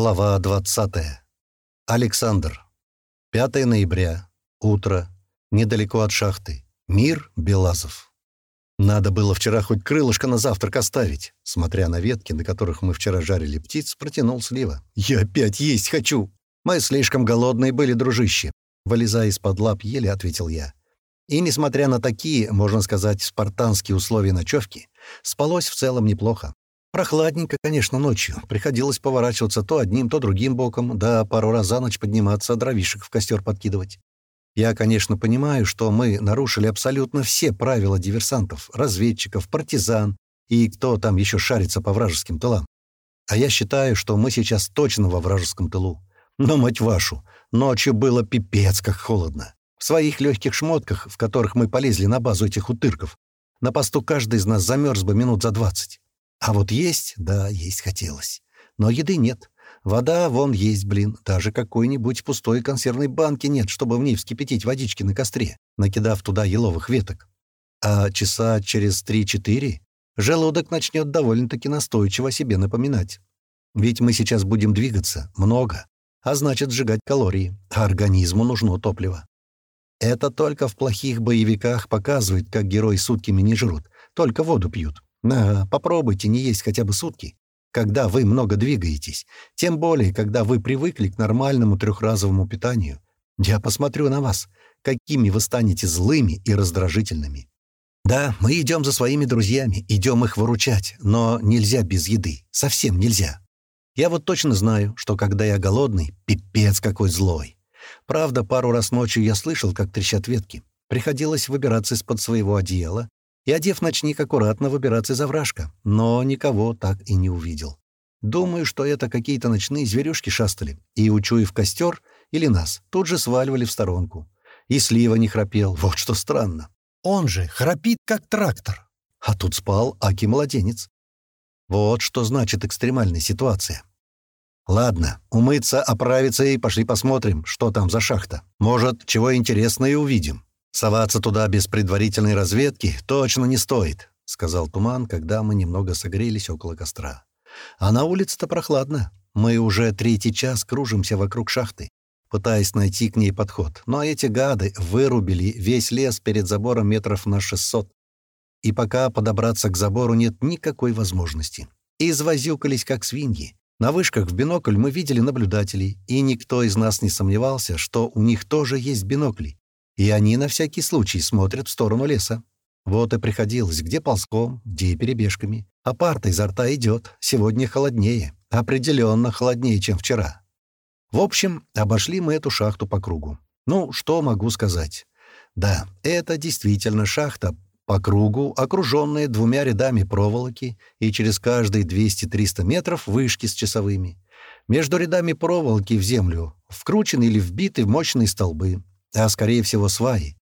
Глава 20. Александр. 5 ноября. Утро. Недалеко от шахты. Мир Белазов. Надо было вчера хоть крылышко на завтрак оставить. Смотря на ветки, на которых мы вчера жарили птиц, протянул слива. «Я опять есть хочу!» «Мы слишком голодные были, дружище!» Вылезая из-под лап, еле ответил я. И, несмотря на такие, можно сказать, спартанские условия ночевки, спалось в целом неплохо. Прохладненько, конечно, ночью. Приходилось поворачиваться то одним, то другим боком, да пару раз за ночь подниматься, дровишек в костер подкидывать. Я, конечно, понимаю, что мы нарушили абсолютно все правила диверсантов, разведчиков, партизан и кто там еще шарится по вражеским тылам. А я считаю, что мы сейчас точно во вражеском тылу. Но, мать вашу, ночью было пипец как холодно. В своих легких шмотках, в которых мы полезли на базу этих утырков, на посту каждый из нас замерз бы минут за двадцать. А вот есть, да, есть хотелось. Но еды нет. Вода вон есть, блин. Даже какой-нибудь пустой консервной банки нет, чтобы в ней вскипятить водички на костре, накидав туда еловых веток. А часа через три-четыре желудок начнет довольно-таки настойчиво себе напоминать. Ведь мы сейчас будем двигаться много, а значит сжигать калории, а организму нужно топливо. Это только в плохих боевиках показывает, как герои сутками не жрут, только воду пьют. А, попробуйте не есть хотя бы сутки, когда вы много двигаетесь, тем более, когда вы привыкли к нормальному трехразовому питанию. Я посмотрю на вас, какими вы станете злыми и раздражительными. Да, мы идем за своими друзьями, идем их выручать, но нельзя без еды, совсем нельзя. Я вот точно знаю, что когда я голодный, пипец какой злой. Правда, пару раз ночью я слышал, как трещат ветки. Приходилось выбираться из-под своего одеяла и, одев ночник, аккуратно выбираться из овражка, но никого так и не увидел. Думаю, что это какие-то ночные зверюшки шастали, и, учуяв костер или нас, тут же сваливали в сторонку. И слива не храпел, вот что странно. Он же храпит, как трактор. А тут спал Аки-младенец. Вот что значит экстремальная ситуация. Ладно, умыться, оправиться и пошли посмотрим, что там за шахта. Может, чего интересное увидим. «Соваться туда без предварительной разведки точно не стоит», — сказал Туман, когда мы немного согрелись около костра. «А на улице-то прохладно. Мы уже третий час кружимся вокруг шахты, пытаясь найти к ней подход. Но эти гады вырубили весь лес перед забором метров на 600. И пока подобраться к забору нет никакой возможности. Извозюкались, как свиньи. На вышках в бинокль мы видели наблюдателей, и никто из нас не сомневался, что у них тоже есть бинокли и они на всякий случай смотрят в сторону леса. Вот и приходилось, где ползком, где перебежками. А парта изо рта идет. Сегодня холоднее. Определенно холоднее, чем вчера. В общем, обошли мы эту шахту по кругу. Ну, что могу сказать? Да, это действительно шахта по кругу, окруженная двумя рядами проволоки и через каждые 200-300 метров вышки с часовыми. Между рядами проволоки в землю вкручены или вбиты мощные столбы а скорее всего сваи.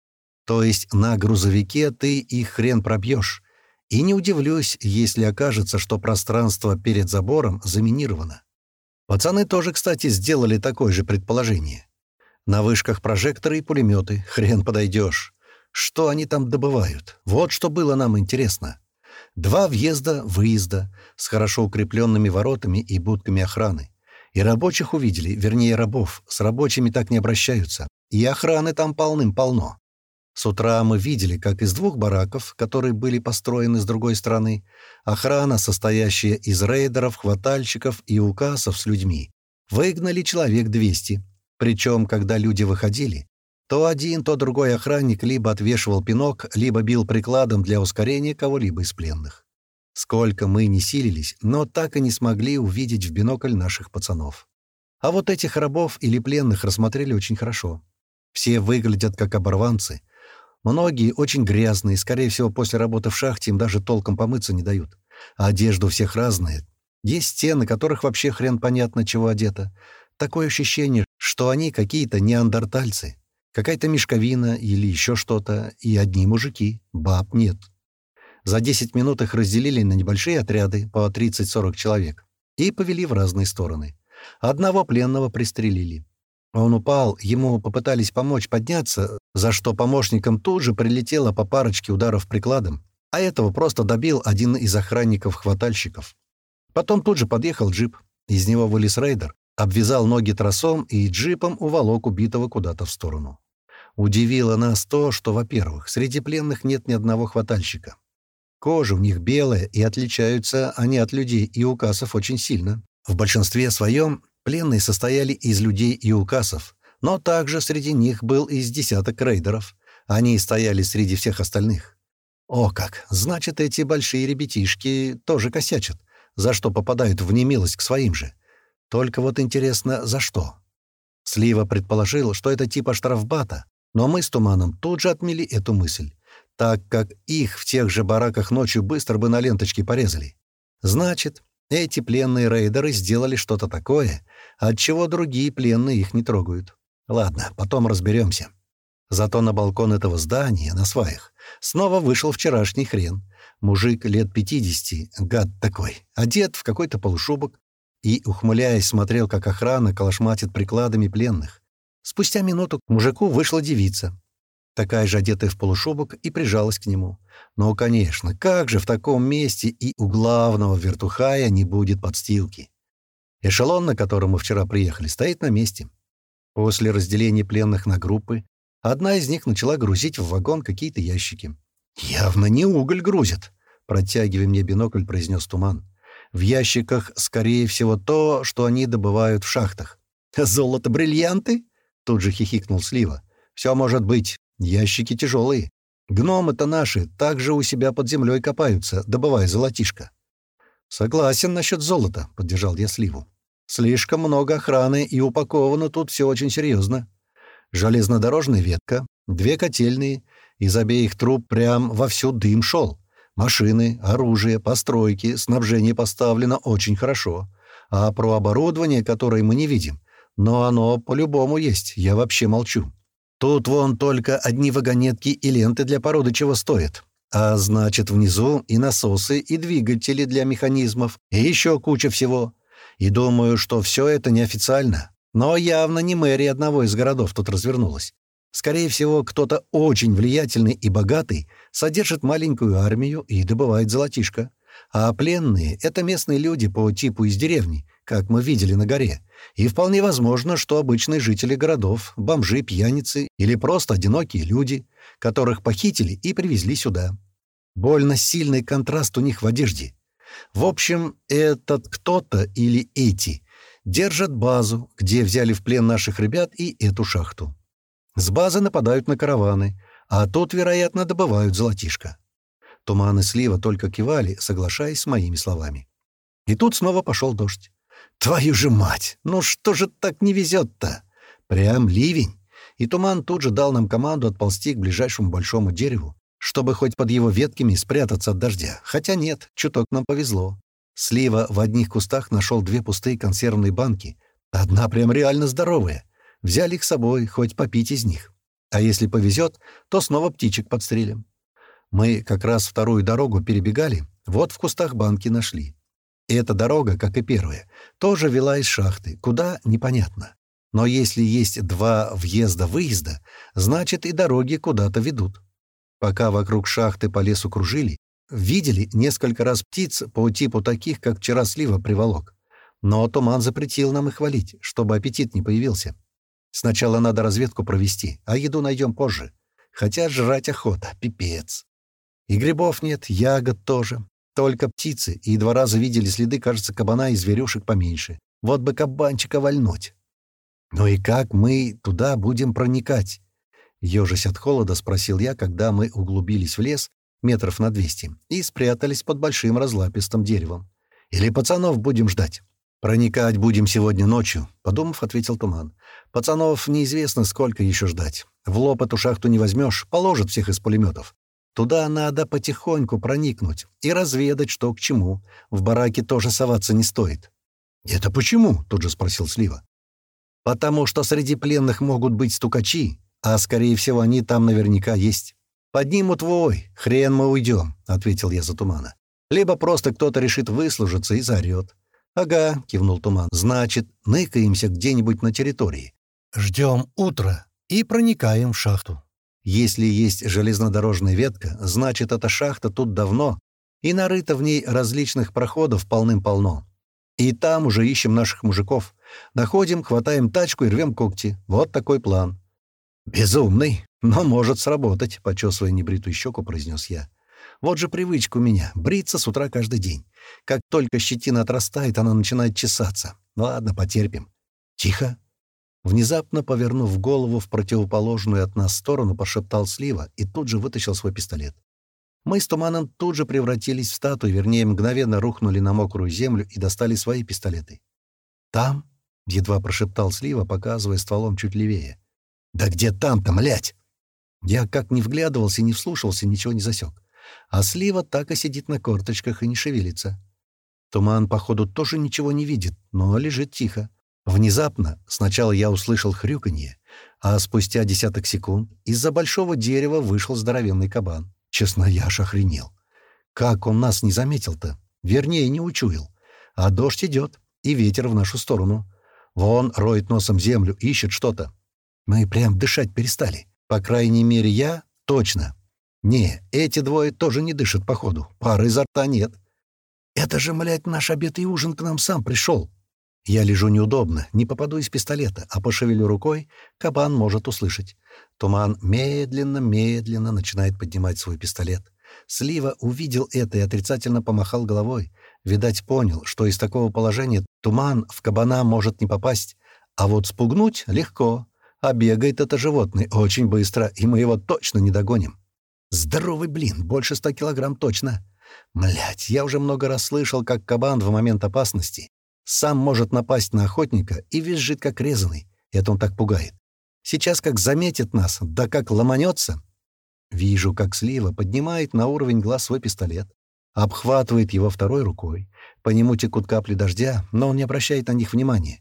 То есть на грузовике ты их хрен пробьешь. И не удивлюсь, если окажется, что пространство перед забором заминировано. Пацаны тоже, кстати, сделали такое же предположение. На вышках прожекторы и пулеметы, хрен подойдешь. Что они там добывают? Вот что было нам интересно. Два въезда-выезда с хорошо укрепленными воротами и будками охраны. И рабочих увидели, вернее рабов, с рабочими так не обращаются. И охраны там полным-полно. С утра мы видели, как из двух бараков, которые были построены с другой стороны, охрана, состоящая из рейдеров, хватальщиков и указов с людьми, выгнали человек 200. Причем, когда люди выходили, то один, то другой охранник либо отвешивал пинок, либо бил прикладом для ускорения кого-либо из пленных. Сколько мы не силились, но так и не смогли увидеть в бинокль наших пацанов. А вот этих рабов или пленных рассмотрели очень хорошо. Все выглядят как оборванцы. Многие очень грязные, скорее всего, после работы в шахте им даже толком помыться не дают. А одежда у всех разная. Есть стены, которых вообще хрен понятно, чего одето. Такое ощущение, что они какие-то неандертальцы. Какая-то мешковина или еще что-то, и одни мужики, баб нет. За 10 минут их разделили на небольшие отряды по 30-40 человек и повели в разные стороны. Одного пленного пристрелили. Он упал, ему попытались помочь подняться, за что помощникам тут же прилетело по парочке ударов прикладом, а этого просто добил один из охранников-хватальщиков. Потом тут же подъехал джип, из него вылез рейдер, обвязал ноги тросом и джипом уволок убитого куда-то в сторону. Удивило нас то, что, во-первых, среди пленных нет ни одного хватальщика. Кожа у них белая, и отличаются они от людей и укасов очень сильно. В большинстве своем пленные состояли из людей и укасов, но также среди них был из десяток рейдеров. Они стояли среди всех остальных. О как! Значит, эти большие ребятишки тоже косячат, за что попадают в немилость к своим же. Только вот интересно, за что? Слива предположил, что это типа штрафбата, но мы с Туманом тут же отмели эту мысль, так как их в тех же бараках ночью быстро бы на ленточке порезали. Значит, эти пленные рейдеры сделали что-то такое, от чего другие пленные их не трогают. Ладно, потом разберемся. Зато на балкон этого здания, на сваях, снова вышел вчерашний хрен. Мужик лет 50, гад такой, одет в какой-то полушубок, и, ухмыляясь, смотрел, как охрана калашматит прикладами пленных. Спустя минуту к мужику вышла девица, такая же одетая в полушубок, и прижалась к нему. Ну, конечно, как же в таком месте и у главного вертухая не будет подстилки? Эшелон, на котором мы вчера приехали, стоит на месте. После разделения пленных на группы, одна из них начала грузить в вагон какие-то ящики. «Явно не уголь грузит», — протягивая мне бинокль, произнес Туман. В ящиках, скорее всего, то, что они добывают в шахтах. «Золото-бриллианты?» — тут же хихикнул Слива. «Все может быть. Ящики тяжелые. Гномы-то наши также у себя под землей копаются, добывая золотишко». «Согласен насчет золота», — поддержал я Сливу. «Слишком много охраны, и упаковано тут все очень серьезно. Железнодорожная ветка, две котельные, из обеих труб прям вовсю дым шел. Машины, оружие, постройки, снабжение поставлено очень хорошо. А про оборудование, которое мы не видим, но оно по-любому есть, я вообще молчу. Тут вон только одни вагонетки и ленты для породы чего стоят. А значит, внизу и насосы, и двигатели для механизмов, и еще куча всего. И думаю, что все это неофициально. Но явно не мэрия одного из городов тут развернулась. Скорее всего, кто-то очень влиятельный и богатый содержит маленькую армию и добывает золотишко. А пленные — это местные люди по типу из деревни, как мы видели на горе. И вполне возможно, что обычные жители городов, бомжи, пьяницы или просто одинокие люди, которых похитили и привезли сюда. Больно сильный контраст у них в одежде. В общем, этот кто-то или эти держат базу, где взяли в плен наших ребят и эту шахту. С базы нападают на караваны, а тут, вероятно, добывают золотишко. Туман и Слива только кивали, соглашаясь с моими словами. И тут снова пошел дождь. «Твою же мать! Ну что же так не везет-то? Прям ливень!» И Туман тут же дал нам команду отползти к ближайшему большому дереву, чтобы хоть под его ветками спрятаться от дождя. Хотя нет, чуток нам повезло. Слива в одних кустах нашел две пустые консервные банки. Одна прям реально здоровая. Взяли их с собой, хоть попить из них. А если повезет, то снова птичек подстрелим. Мы как раз вторую дорогу перебегали, вот в кустах банки нашли. И эта дорога, как и первая, тоже вела из шахты, куда — непонятно. Но если есть два въезда-выезда, значит и дороги куда-то ведут. Пока вокруг шахты по лесу кружили, видели несколько раз птиц по типу таких, как вчера слива приволок. Но туман запретил нам их валить, чтобы аппетит не появился. Сначала надо разведку провести, а еду найдем позже. Хотя жрать охота, пипец. И грибов нет, ягод тоже. Только птицы, и два раза видели следы, кажется, кабана и зверюшек поменьше. Вот бы кабанчика вальнуть. «Ну и как мы туда будем проникать?» Ёжась от холода, спросил я, когда мы углубились в лес метров на двести и спрятались под большим разлапистым деревом. «Или пацанов будем ждать?» «Проникать будем сегодня ночью», — подумав, ответил Туман. «Пацанов неизвестно, сколько еще ждать. В лоб эту шахту не возьмешь, положат всех из пулеметов. Туда надо потихоньку проникнуть и разведать, что к чему. В бараке тоже соваться не стоит». «Это почему?» — тут же спросил Слива. «Потому что среди пленных могут быть стукачи, а, скорее всего, они там наверняка есть. Поднимут вой, хрен мы уйдем», — ответил я за Тумана. «Либо просто кто-то решит выслужиться и заорет. «Ага», — кивнул Туман. «Значит, ныкаемся где-нибудь на территории. Ждем утра и проникаем в шахту. Если есть железнодорожная ветка, значит, эта шахта тут давно, и нарыто в ней различных проходов полным-полно. И там уже ищем наших мужиков, Находим, хватаем тачку и рвем когти. Вот такой план». «Безумный, но может сработать», — почесывая небритую щеку, произнес я. «Вот же привычка у меня — бриться с утра каждый день. Как только щетина отрастает, она начинает чесаться. Ладно, потерпим». «Тихо!» Внезапно, повернув голову в противоположную от нас сторону, пошептал Слива и тут же вытащил свой пистолет. Мы с Туманом тут же превратились в статую, вернее, мгновенно рухнули на мокрую землю и достали свои пистолеты. «Там?» — едва прошептал Слива, показывая стволом чуть левее. «Да где там-то, млять?» Я как не вглядывался, не вслушался, ничего не засек. А Слива так и сидит на корточках и не шевелится. Туман, походу, тоже ничего не видит, но лежит тихо. Внезапно сначала я услышал хрюканье, а спустя десяток секунд из-за большого дерева вышел здоровенный кабан. Честно, я аж охренел. Как он нас не заметил-то? Вернее, не учуял. А дождь идет, и ветер в нашу сторону. Вон роет носом землю, ищет что-то. Мы прям дышать перестали. По крайней мере, я точно. Не, эти двое тоже не дышат, походу. Пары изо рта нет. Это же, блядь, наш обед и ужин к нам сам пришел. Я лежу неудобно, не попаду из пистолета, а пошевелю рукой, кабан может услышать. Туман медленно-медленно начинает поднимать свой пистолет. Слива увидел это и отрицательно помахал головой. Видать, понял, что из такого положения туман в кабана может не попасть, а вот спугнуть легко. А бегает это животное очень быстро, и мы его точно не догоним. Здоровый блин, больше ста килограмм точно. Млять, я уже много раз слышал, как кабан в момент опасности сам может напасть на охотника и визжит, как резанный. Это он так пугает. Сейчас как заметит нас, да как ломанется. Вижу, как Слива поднимает на уровень глаз свой пистолет, обхватывает его второй рукой. По нему текут капли дождя, но он не обращает на них внимания.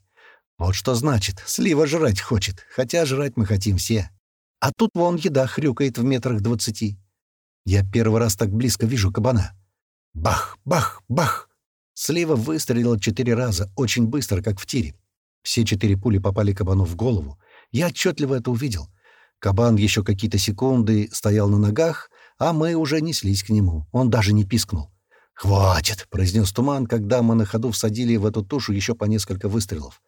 Вот что значит, Слива жрать хочет, хотя жрать мы хотим все. А тут вон еда хрюкает в метрах двадцати. Я первый раз так близко вижу кабана. Бах, бах, бах! Слива выстрелила четыре раза, очень быстро, как в тире. Все четыре пули попали кабану в голову. Я отчетливо это увидел. Кабан еще какие-то секунды стоял на ногах, а мы уже неслись к нему. Он даже не пискнул. «Хватит!» — произнес Туман, когда мы на ходу всадили в эту тушу еще по несколько выстрелов.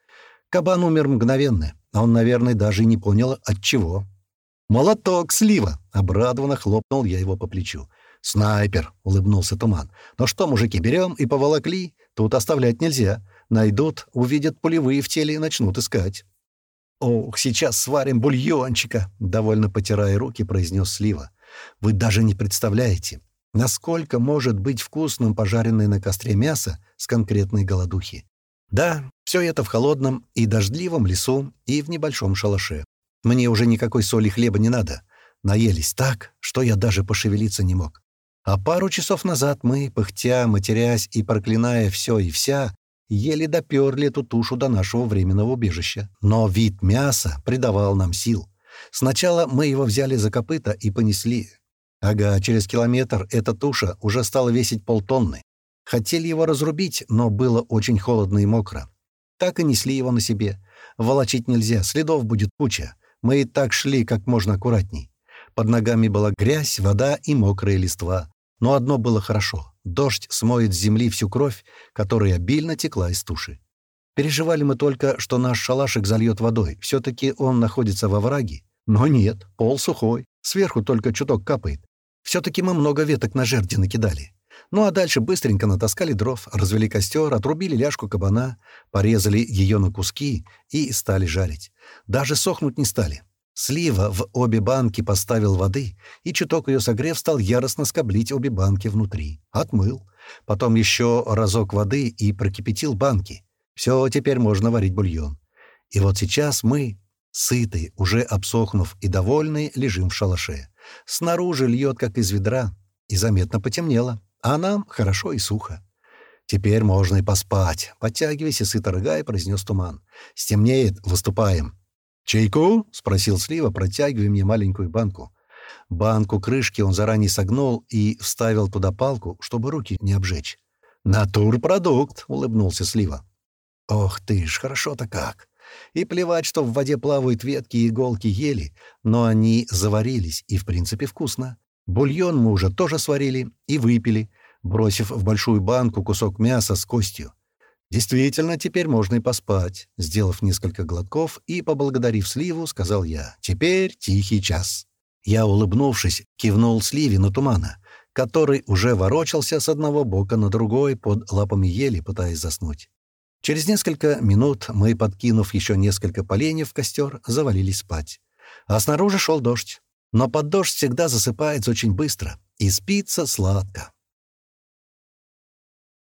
Кабан умер мгновенно, а он, наверное, даже и не понял, от чего. «Молоток, слива!» — обрадованно хлопнул я его по плечу. «Снайпер!» — улыбнулся Туман. «Ну что, мужики, берем и поволокли? Тут оставлять нельзя. Найдут, увидят пулевые в теле и начнут искать». «Ох, сейчас сварим бульончика!» — довольно потирая руки, произнес Слива. «Вы даже не представляете, насколько может быть вкусным пожаренное на костре мясо с конкретной голодухи. Да, все это в холодном и дождливом лесу и в небольшом шалаше. Мне уже никакой соли хлеба не надо. Наелись так, что я даже пошевелиться не мог. А пару часов назад мы, пыхтя, матерясь и проклиная все и вся, еле доперли эту тушу до нашего временного убежища. Но вид мяса придавал нам сил. Сначала мы его взяли за копыта и понесли. Ага, через километр эта туша уже стала весить полтонны. Хотели его разрубить, но было очень холодно и мокро. Так и несли его на себе. Волочить нельзя, следов будет куча. Мы и так шли как можно аккуратней. Под ногами была грязь, вода и мокрая листва. Но одно было хорошо — дождь смоет с земли всю кровь, которая обильно текла из туши. Переживали мы только, что наш шалашик зальет водой. Все-таки он находится во враге. Но нет, пол сухой, сверху только чуток капает. Все-таки мы много веток на жерди накидали. Ну а дальше быстренько натаскали дров, развели костер, отрубили ляжку кабана, порезали ее на куски и стали жарить. Даже сохнуть не стали. Слива в обе банки поставил воды, и чуток ее согрев стал яростно скоблить обе банки внутри. Отмыл. Потом еще разок воды и прокипятил банки. Все, теперь можно варить бульон. И вот сейчас мы, сытые, уже обсохнув и довольные, лежим в шалаше. Снаружи льет, как из ведра, и заметно потемнело, а нам хорошо и сухо. «Теперь можно и поспать», — подтягиваясь и сыто рыгая, произнес туман. «Стемнеет, выступаем». «Чайку?» — спросил Слива, протягивая мне маленькую банку. Банку крышки он заранее согнул и вставил туда палку, чтобы руки не обжечь. «Натурпродукт!» — улыбнулся Слива. «Ох ты ж, хорошо-то как!» И плевать, что в воде плавают ветки и иголки ели, но они заварились, и в принципе вкусно. Бульон мы уже тоже сварили и выпили, бросив в большую банку кусок мяса с костью. Действительно, теперь можно и поспать. Сделав несколько глотков и поблагодарив Сливу, сказал я. Теперь тихий час. Я, улыбнувшись, кивнул Сливе на тумана, который уже ворочался с одного бока на другой под лапами ели, пытаясь заснуть. Через несколько минут мы, подкинув еще несколько поленьев в костер, завалились спать. А снаружи шел дождь. Но под дождь всегда засыпается очень быстро и спится сладко.